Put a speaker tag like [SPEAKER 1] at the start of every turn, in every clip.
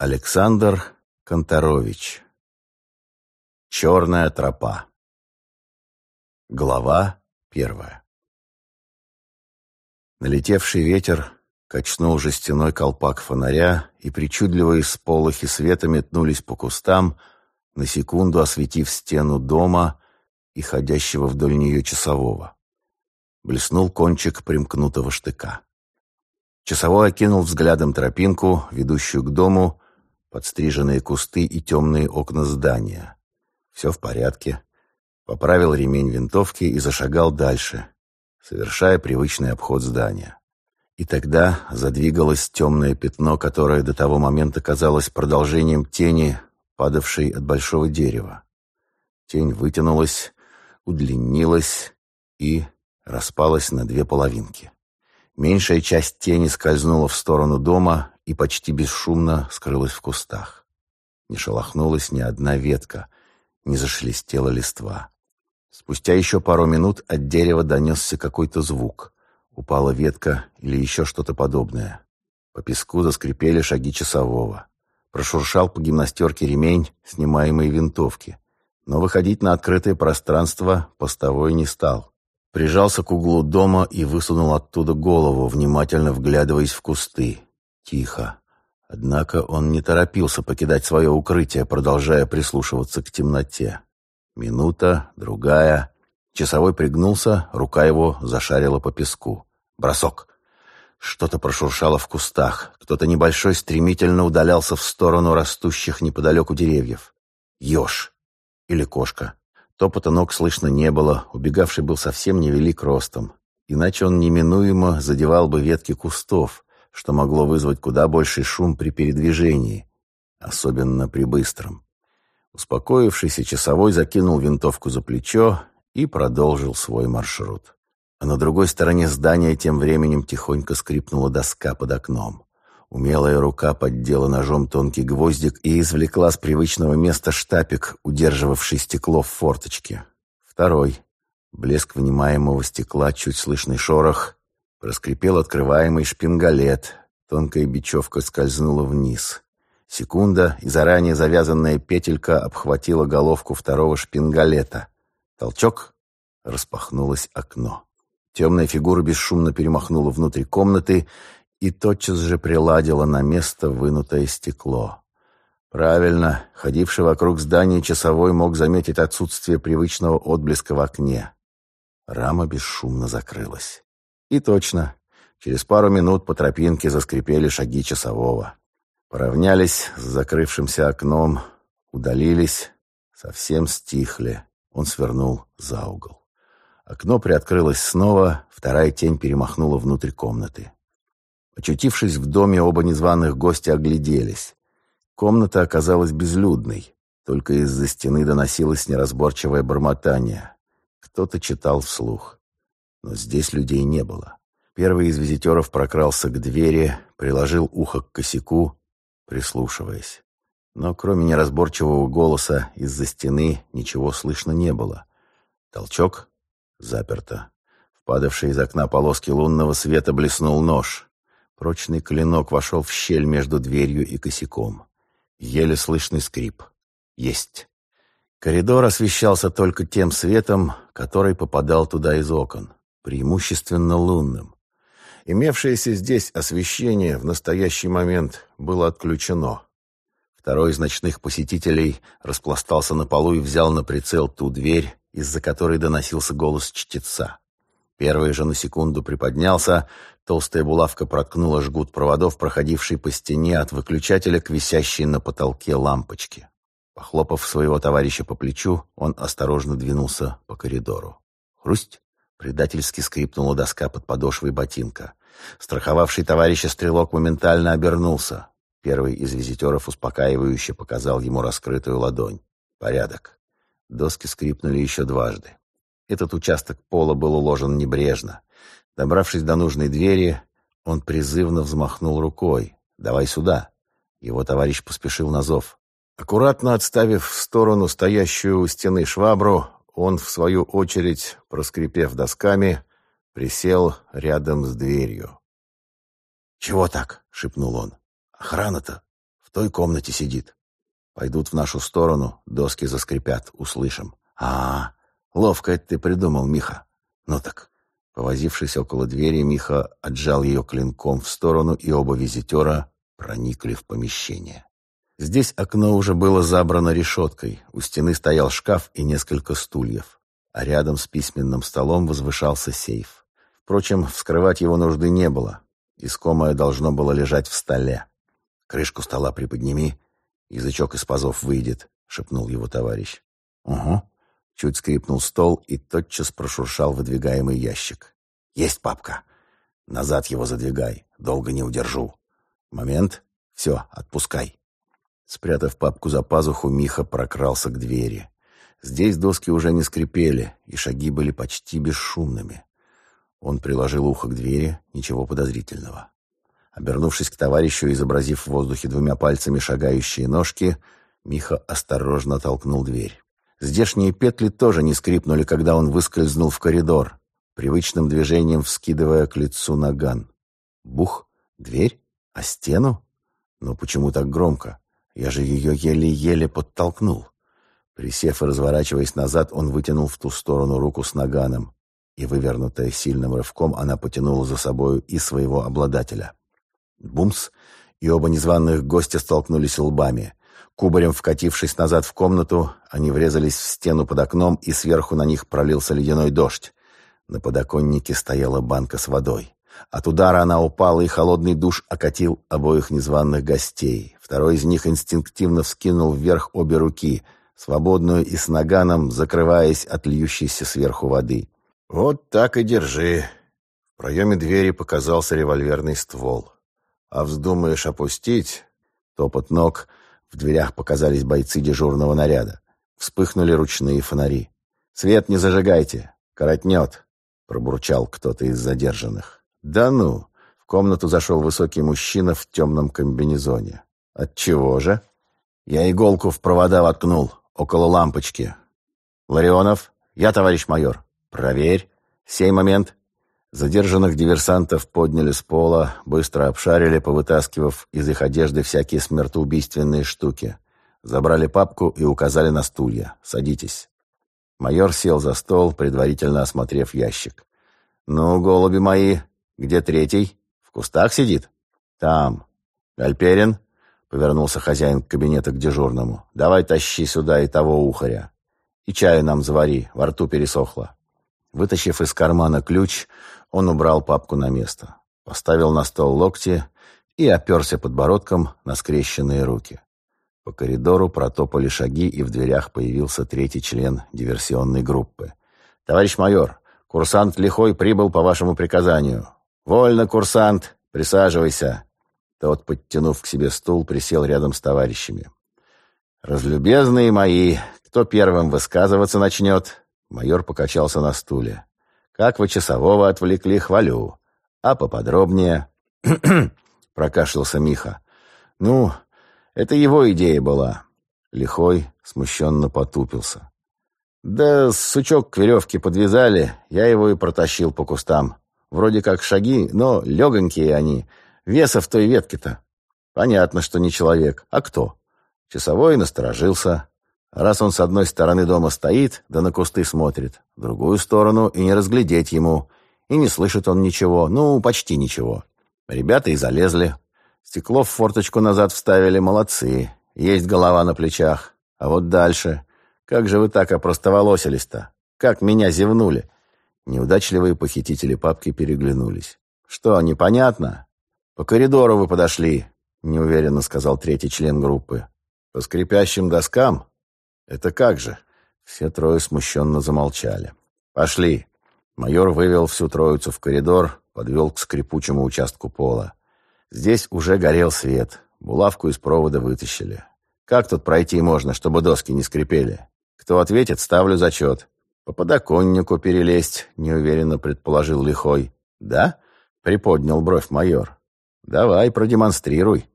[SPEAKER 1] Александр Конторович. Черная тропа. Глава первая. Налетевший ветер качнул жестяной колпак фонаря, и причудливые сполохи света метнулись по кустам, на секунду осветив стену дома и ходящего вдоль нее часового. Блеснул кончик примкнутого штыка. Часовой окинул взглядом тропинку, ведущую к дому, подстриженные кусты и темные окна здания. Все в порядке. Поправил ремень винтовки и зашагал дальше, совершая привычный обход здания. И тогда задвигалось темное пятно, которое до того момента казалось продолжением тени, падавшей от большого дерева. Тень вытянулась, удлинилась и распалась на две половинки. Меньшая часть тени скользнула в сторону дома и почти бесшумно скрылась в кустах. Не шелохнулась ни одна ветка, не зашелестела листва. Спустя еще пару минут от дерева донесся какой-то звук. Упала ветка или еще что-то подобное. По песку заскрипели шаги часового. Прошуршал по гимнастерке ремень снимаемой винтовки. Но выходить на открытое пространство постовой не стал. Прижался к углу дома и высунул оттуда голову, внимательно вглядываясь в кусты. Тихо. Однако он не торопился покидать свое укрытие, продолжая прислушиваться к темноте. Минута, другая. Часовой пригнулся, рука его зашарила по песку. Бросок. Что-то прошуршало в кустах. Кто-то небольшой стремительно удалялся в сторону растущих неподалеку деревьев. Ёж. Или кошка. Топота ног слышно не было, убегавший был совсем невелик ростом. Иначе он неминуемо задевал бы ветки кустов, что могло вызвать куда больший шум при передвижении, особенно при быстром. Успокоившийся часовой закинул винтовку за плечо и продолжил свой маршрут. А на другой стороне здания тем временем тихонько скрипнула доска под окном. Умелая рука поддела ножом тонкий гвоздик и извлекла с привычного места штапик, удерживавший стекло в форточке. Второй. Блеск внимаемого стекла, чуть слышный шорох. Проскрипел открываемый шпингалет. Тонкая бечевка скользнула вниз. Секунда, и заранее завязанная петелька обхватила головку второго шпингалета. Толчок. Распахнулось окно. Темная фигура бесшумно перемахнула внутрь комнаты и тотчас же приладила на место вынутое стекло. Правильно, ходивший вокруг здания часовой мог заметить отсутствие привычного отблеска в окне. Рама бесшумно закрылась. И точно, через пару минут по тропинке заскрипели шаги часового. Поравнялись с закрывшимся окном, удалились, совсем стихли. Он свернул за угол. Окно приоткрылось снова, вторая тень перемахнула внутрь комнаты. Очутившись в доме, оба незваных гостя огляделись. Комната оказалась безлюдной, только из-за стены доносилось неразборчивое бормотание. Кто-то читал вслух. Но здесь людей не было. Первый из визитеров прокрался к двери, приложил ухо к косяку, прислушиваясь. Но кроме неразборчивого голоса из-за стены ничего слышно не было. Толчок. Заперто. В падавшей из окна полоски лунного света блеснул нож. Прочный клинок вошел в щель между дверью и косяком. Еле слышный скрип. Есть. Коридор освещался только тем светом, который попадал туда из окон, преимущественно лунным. Имевшееся здесь освещение в настоящий момент было отключено. Второй из ночных посетителей распластался на полу и взял на прицел ту дверь, из-за которой доносился голос чтеца. Первый же на секунду приподнялся, толстая булавка проткнула жгут проводов, проходивший по стене от выключателя к висящей на потолке лампочке. Похлопав своего товарища по плечу, он осторожно двинулся по коридору. Хрусть! Предательски скрипнула доска под подошвой ботинка. Страховавший товарища стрелок моментально обернулся. Первый из визитеров успокаивающе показал ему раскрытую ладонь. Порядок. Доски скрипнули еще дважды. Этот участок пола был уложен небрежно. Добравшись до нужной двери, он призывно взмахнул рукой. «Давай сюда!» Его товарищ поспешил на зов. Аккуратно отставив в сторону стоящую у стены швабру, он, в свою очередь, проскрипев досками, присел рядом с дверью. «Чего так?» — шепнул он. «Охрана-то!» — в той комнате сидит. Пойдут в нашу сторону, доски заскрипят, услышим. А, ловко это ты придумал, Миха. Ну так, Повозившись около двери, Миха отжал ее клинком в сторону, и оба визитера проникли в помещение. Здесь окно уже было забрано решеткой, у стены стоял шкаф и несколько стульев, а рядом с письменным столом возвышался сейф. Впрочем, вскрывать его нужды не было, искомое должно было лежать в столе. «Крышку стола приподними, язычок из пазов выйдет», — шепнул его товарищ. «Угу», Чуть скрипнул стол и тотчас прошуршал выдвигаемый ящик. «Есть папка. Назад его задвигай. Долго не удержу. Момент. Все, отпускай». Спрятав папку за пазуху, Миха прокрался к двери. Здесь доски уже не скрипели, и шаги были почти бесшумными. Он приложил ухо к двери, ничего подозрительного. Обернувшись к товарищу, изобразив в воздухе двумя пальцами шагающие ножки, Миха осторожно толкнул дверь. Здешние петли тоже не скрипнули, когда он выскользнул в коридор, привычным движением вскидывая к лицу наган. Бух! Дверь? А стену? Но почему так громко? Я же ее еле-еле подтолкнул. Присев и разворачиваясь назад, он вытянул в ту сторону руку с наганом, и, вывернутая сильным рывком, она потянула за собою и своего обладателя. Бумс! И оба незваных гостя столкнулись лбами. Кубарем вкатившись назад в комнату, они врезались в стену под окном, и сверху на них пролился ледяной дождь. На подоконнике стояла банка с водой. От удара она упала, и холодный душ окатил обоих незваных гостей. Второй из них инстинктивно вскинул вверх обе руки, свободную и с наганом, закрываясь от льющейся сверху воды. «Вот так и держи!» В проеме двери показался револьверный ствол. «А вздумаешь опустить?» Топот ног — в дверях показались бойцы дежурного наряда. Вспыхнули ручные фонари. «Свет не зажигайте! Коротнет!» — пробурчал кто-то из задержанных. «Да ну!» — в комнату зашел высокий мужчина в темном комбинезоне. «Отчего же?» «Я иголку в провода воткнул, около лампочки». «Ларионов? Я, товарищ майор». «Проверь. Сей момент. Задержанных диверсантов подняли с пола, быстро обшарили, повытаскивав из их одежды всякие смертоубийственные штуки. Забрали папку и указали на стулья. «Садитесь». Майор сел за стол, предварительно осмотрев ящик. «Ну, голуби мои, где третий? В кустах сидит?» «Там». «Альперин?» — повернулся хозяин кабинета к дежурному. «Давай тащи сюда и того ухаря. И чаю нам завари, во рту пересохло». Вытащив из кармана ключ, он убрал папку на место, поставил на стол локти и оперся подбородком на скрещенные руки. По коридору протопали шаги, и в дверях появился третий член диверсионной группы. «Товарищ майор, курсант Лихой прибыл по вашему приказанию». «Вольно, курсант, присаживайся». Тот, подтянув к себе стул, присел рядом с товарищами. «Разлюбезные мои, кто первым высказываться начнет?» Майор покачался на стуле. Как вы часового отвлекли, хвалю. А поподробнее...» прокашлялся Миха. «Ну, это его идея была». Лихой смущенно потупился. «Да сучок к веревке подвязали, я его и протащил по кустам. Вроде как шаги, но легонькие они. Веса в той ветке-то. Понятно, что не человек. А кто?» Часовой насторожился. Раз он с одной стороны дома стоит, да на кусты смотрит, в другую сторону и не разглядеть ему, и не слышит он ничего, ну, почти ничего. Ребята и залезли. Стекло в форточку назад вставили, молодцы. Есть голова на плечах. А вот дальше. Как же вы так опростоволосились-то? Как меня зевнули? Неудачливые похитители папки переглянулись. Что, непонятно? По коридору вы подошли, неуверенно сказал третий член группы. По скрипящим доскам? «Это как же?» Все трое смущенно замолчали. «Пошли!» Майор вывел всю троицу в коридор, подвел к скрипучему участку пола. Здесь уже горел свет. Булавку из провода вытащили. Как тут пройти можно, чтобы доски не скрипели? Кто ответит, ставлю зачет. По подоконнику перелезть, неуверенно предположил Лихой. Да? Приподнял бровь майор. Давай, продемонстрируй.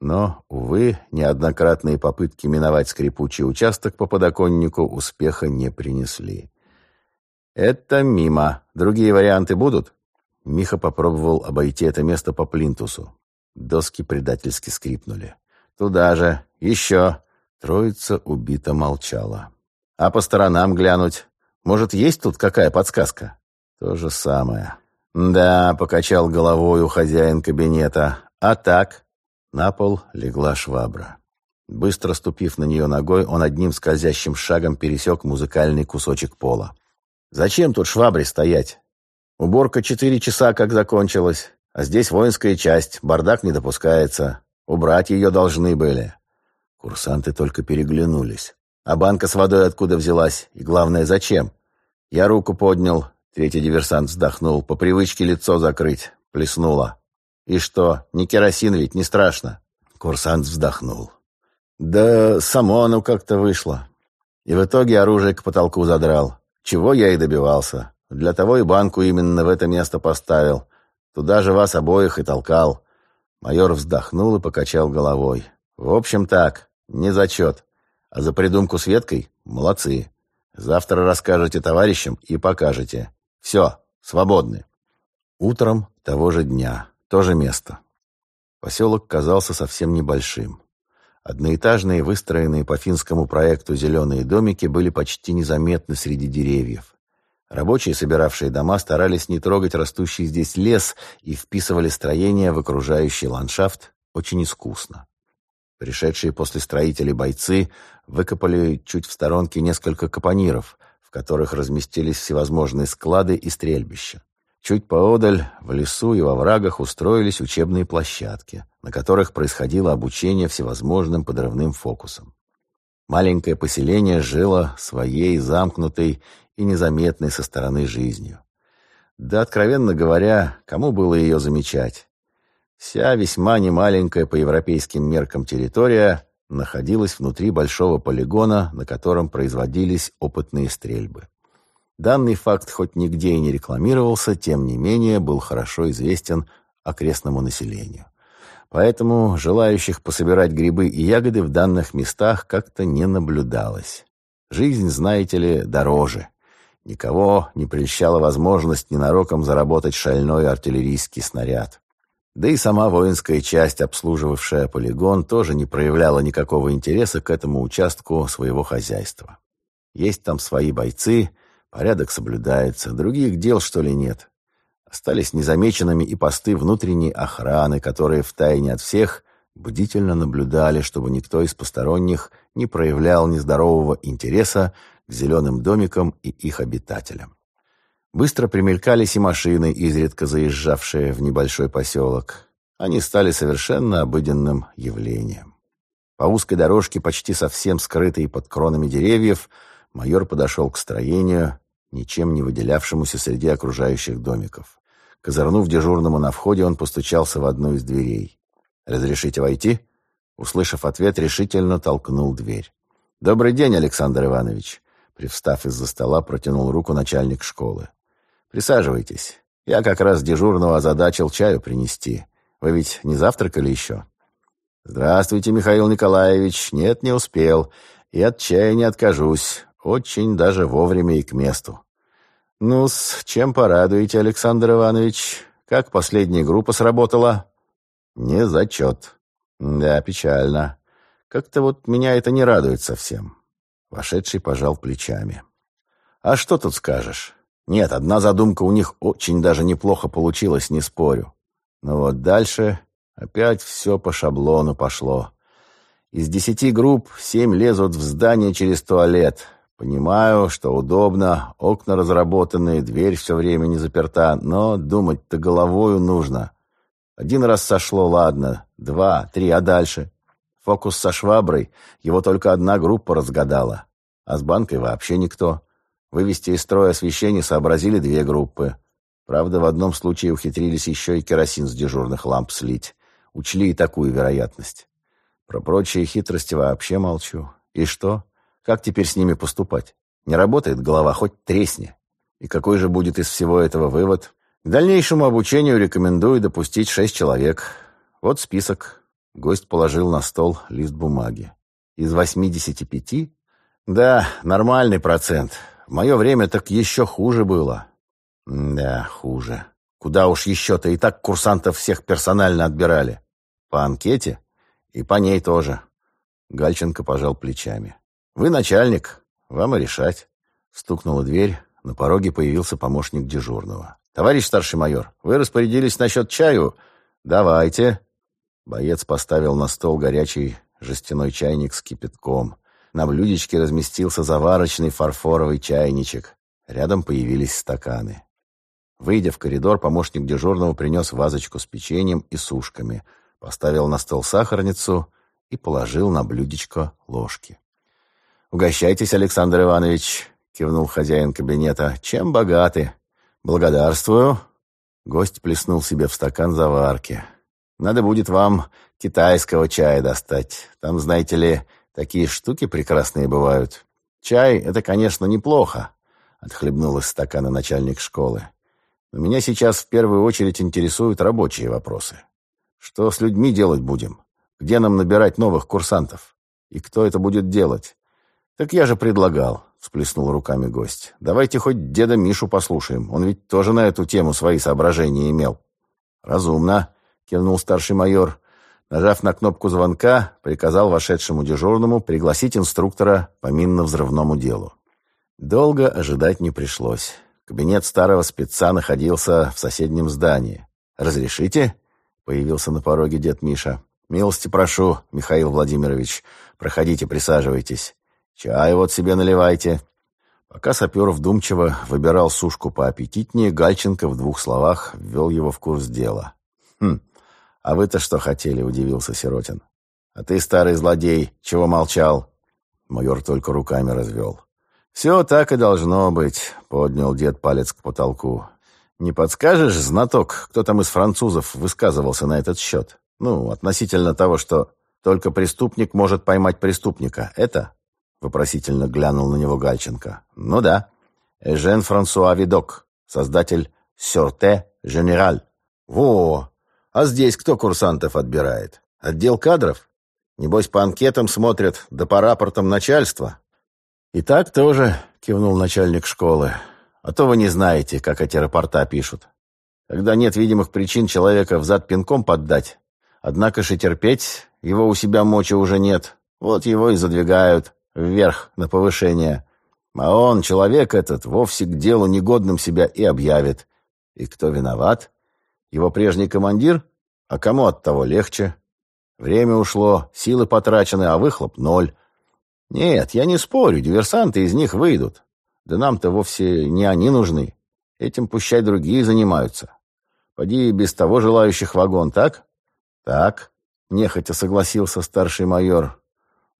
[SPEAKER 1] Но, увы, неоднократные попытки миновать скрипучий участок по подоконнику успеха не принесли. «Это мимо. Другие варианты будут?» Миха попробовал обойти это место по плинтусу. Доски предательски скрипнули. Туда же. Еще. Троица убито молчала. А по сторонам глянуть? Может, есть тут какая подсказка? То же самое. Да, покачал головой у хозяин кабинета. А так? На пол легла швабра. Быстро ступив на нее ногой, он одним скользящим шагом пересек музыкальный кусочек пола. «Зачем тут швабре стоять? Уборка четыре часа как закончилась, а здесь воинская часть, бардак не допускается. Убрать ее должны были». Курсанты только переглянулись. А банка с водой откуда взялась? И главное, зачем? Я руку поднял. Третий диверсант вздохнул. По привычке лицо закрыть. Плеснуло. И что, не керосин ведь, не страшно. Курсант вздохнул. Да само оно как-то вышло. И в итоге оружие к потолку задрал. Чего я и добивался. Для того и банку именно в это место поставил. Туда же вас обоих и толкал. Майор вздохнул и покачал головой. В общем так, не зачет. А за придумку с веткой молодцы. Завтра расскажете товарищам и покажете. Все, свободны. Утром того же дня то же место. Поселок казался совсем небольшим. Одноэтажные, выстроенные по финскому проекту зеленые домики были почти незаметны среди деревьев. Рабочие, собиравшие дома, старались не трогать растущий здесь лес и вписывали строения в окружающий ландшафт очень искусно. Пришедшие после строителей бойцы выкопали чуть в сторонке несколько капониров, в которых разместились всевозможные склады и стрельбища. Чуть поодаль, в лесу и во врагах устроились учебные площадки, на которых происходило обучение всевозможным подрывным фокусам. Маленькое поселение жило своей замкнутой и незаметной со стороны жизнью. Да, откровенно говоря, кому было ее замечать? Вся весьма немаленькая по европейским меркам территория находилась внутри большого полигона, на котором производились опытные стрельбы. Данный факт хоть нигде и не рекламировался, тем не менее был хорошо известен окрестному населению. Поэтому желающих пособирать грибы и ягоды в данных местах как-то не наблюдалось. Жизнь, знаете ли, дороже. Никого не прельщала возможность ненароком заработать шальной артиллерийский снаряд. Да и сама воинская часть, обслуживавшая полигон, тоже не проявляла никакого интереса к этому участку своего хозяйства. Есть там свои бойцы – Порядок соблюдается, других дел, что ли, нет. Остались незамеченными и посты внутренней охраны, которые втайне от всех бдительно наблюдали, чтобы никто из посторонних не проявлял нездорового интереса к зеленым домикам и их обитателям. Быстро примелькались и машины, изредка заезжавшие в небольшой поселок. Они стали совершенно обыденным явлением. По узкой дорожке, почти совсем скрытой под кронами деревьев, майор подошел к строению, ничем не выделявшемуся среди окружающих домиков. Козырнув дежурному на входе, он постучался в одну из дверей. «Разрешите войти?» Услышав ответ, решительно толкнул дверь. «Добрый день, Александр Иванович!» Привстав из-за стола, протянул руку начальник школы. «Присаживайтесь. Я как раз дежурного озадачил чаю принести. Вы ведь не завтракали еще?» «Здравствуйте, Михаил Николаевич. Нет, не успел. И от чая не откажусь. Очень даже вовремя и к месту. ну с чем порадуете, Александр Иванович? Как последняя группа сработала?» «Не зачет». «Да, печально. Как-то вот меня это не радует совсем». Вошедший пожал плечами. «А что тут скажешь? Нет, одна задумка у них очень даже неплохо получилась, не спорю. Но вот дальше опять все по шаблону пошло. Из десяти групп семь лезут в здание через туалет, Понимаю, что удобно, окна разработанные, дверь все время не заперта, но думать-то головою нужно. Один раз сошло, ладно, два, три, а дальше? Фокус со шваброй, его только одна группа разгадала, а с банкой вообще никто. Вывести из строя освещение сообразили две группы. Правда, в одном случае ухитрились еще и керосин с дежурных ламп слить. Учли и такую вероятность. Про прочие хитрости вообще молчу. И что? Как теперь с ними поступать? Не работает голова, хоть тресни. И какой же будет из всего этого вывод? К дальнейшему обучению рекомендую допустить шесть человек. Вот список. Гость положил на стол лист бумаги. Из восьмидесяти пяти? Да, нормальный процент. В мое время так еще хуже было. Да, хуже. Куда уж еще-то, и так курсантов всех персонально отбирали. По анкете? И по ней тоже. Гальченко пожал плечами. Вы начальник, вам и решать. Стукнула дверь, на пороге появился помощник дежурного. «Товарищ старший майор, вы распорядились насчет чаю? Давайте». Боец поставил на стол горячий жестяной чайник с кипятком. На блюдечке разместился заварочный фарфоровый чайничек. Рядом появились стаканы. Выйдя в коридор, помощник дежурного принес вазочку с печеньем и сушками, поставил на стол сахарницу и положил на блюдечко ложки. «Угощайтесь, Александр Иванович», — кивнул хозяин кабинета. «Чем богаты?» «Благодарствую». Гость плеснул себе в стакан заварки. «Надо будет вам китайского чая достать. Там, знаете ли, такие штуки прекрасные бывают. Чай — это, конечно, неплохо», — отхлебнул из стакана начальник школы. Но меня сейчас в первую очередь интересуют рабочие вопросы. Что с людьми делать будем? Где нам набирать новых курсантов? И кто это будет делать? Так я же предлагал, всплеснул руками гость. Давайте хоть деда Мишу послушаем. Он ведь тоже на эту тему свои соображения имел. Разумно, кивнул старший майор. Нажав на кнопку звонка, приказал вошедшему дежурному пригласить инструктора по минно-взрывному делу. Долго ожидать не пришлось. Кабинет старого спеца находился в соседнем здании. «Разрешите?» — появился на пороге дед Миша. «Милости прошу, Михаил Владимирович. Проходите, присаживайтесь. Чай вот себе наливайте». Пока сапер вдумчиво выбирал сушку поаппетитнее, Гальченко в двух словах ввел его в курс дела. «Хм, а вы-то что хотели?» — удивился Сиротин. «А ты, старый злодей, чего молчал?» Майор только руками развел. «Все так и должно быть», — поднял дед палец к потолку. «Не подскажешь, знаток, кто там из французов высказывался на этот счет? Ну, относительно того, что только преступник может поймать преступника. Это?» — вопросительно глянул на него Гальченко. «Ну да. Эжен Франсуа Видок, создатель «Сюрте Женераль». Во! А здесь кто курсантов отбирает? Отдел кадров? Небось, по анкетам смотрят, да по рапортам начальства. «И так тоже», — кивнул начальник школы. «А то вы не знаете, как эти рапорта пишут. Когда нет видимых причин человека взад пинком поддать, однако же терпеть его у себя мочи уже нет. Вот его и задвигают вверх на повышение. А он, человек этот, вовсе к делу негодным себя и объявит. И кто виноват? Его прежний командир? А кому от того легче? Время ушло, силы потрачены, а выхлоп — ноль. Нет, я не спорю, диверсанты из них выйдут. Да нам-то вовсе не они нужны. Этим пущай другие занимаются. Поди без того желающих вагон, так? Так, нехотя согласился старший майор.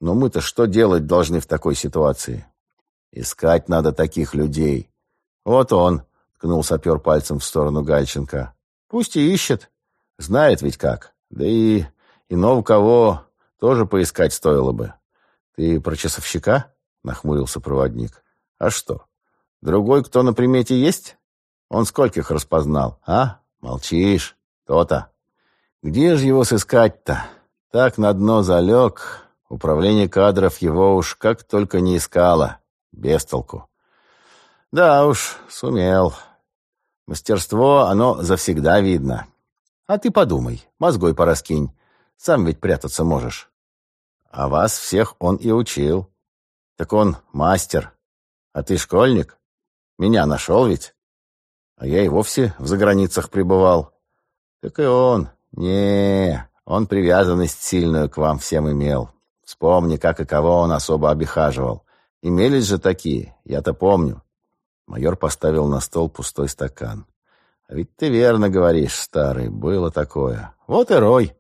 [SPEAKER 1] Но мы-то что делать должны в такой ситуации? Искать надо таких людей. Вот он, ткнул сапер пальцем в сторону Гальченко. Пусть и ищет. Знает ведь как. Да и иного кого тоже поискать стоило бы. «Ты про часовщика?» — нахмурился проводник. «А что? Другой кто на примете есть? Он скольких распознал, а? Молчишь. То-то. Где же его сыскать-то? Так на дно залег. Управление кадров его уж как только не искало. Без толку. Да уж, сумел. Мастерство, оно завсегда видно. А ты подумай, мозгой пораскинь. Сам ведь прятаться можешь. А вас всех он и учил. Так он мастер. А ты школьник? Меня нашел ведь? А я и вовсе в заграницах пребывал. Так и он. не он привязанность сильную к вам всем имел. Вспомни, как и кого он особо обихаживал. Имелись же такие, я-то помню. Майор поставил на стол пустой стакан. А ведь ты верно говоришь, старый, было такое. Вот и рой.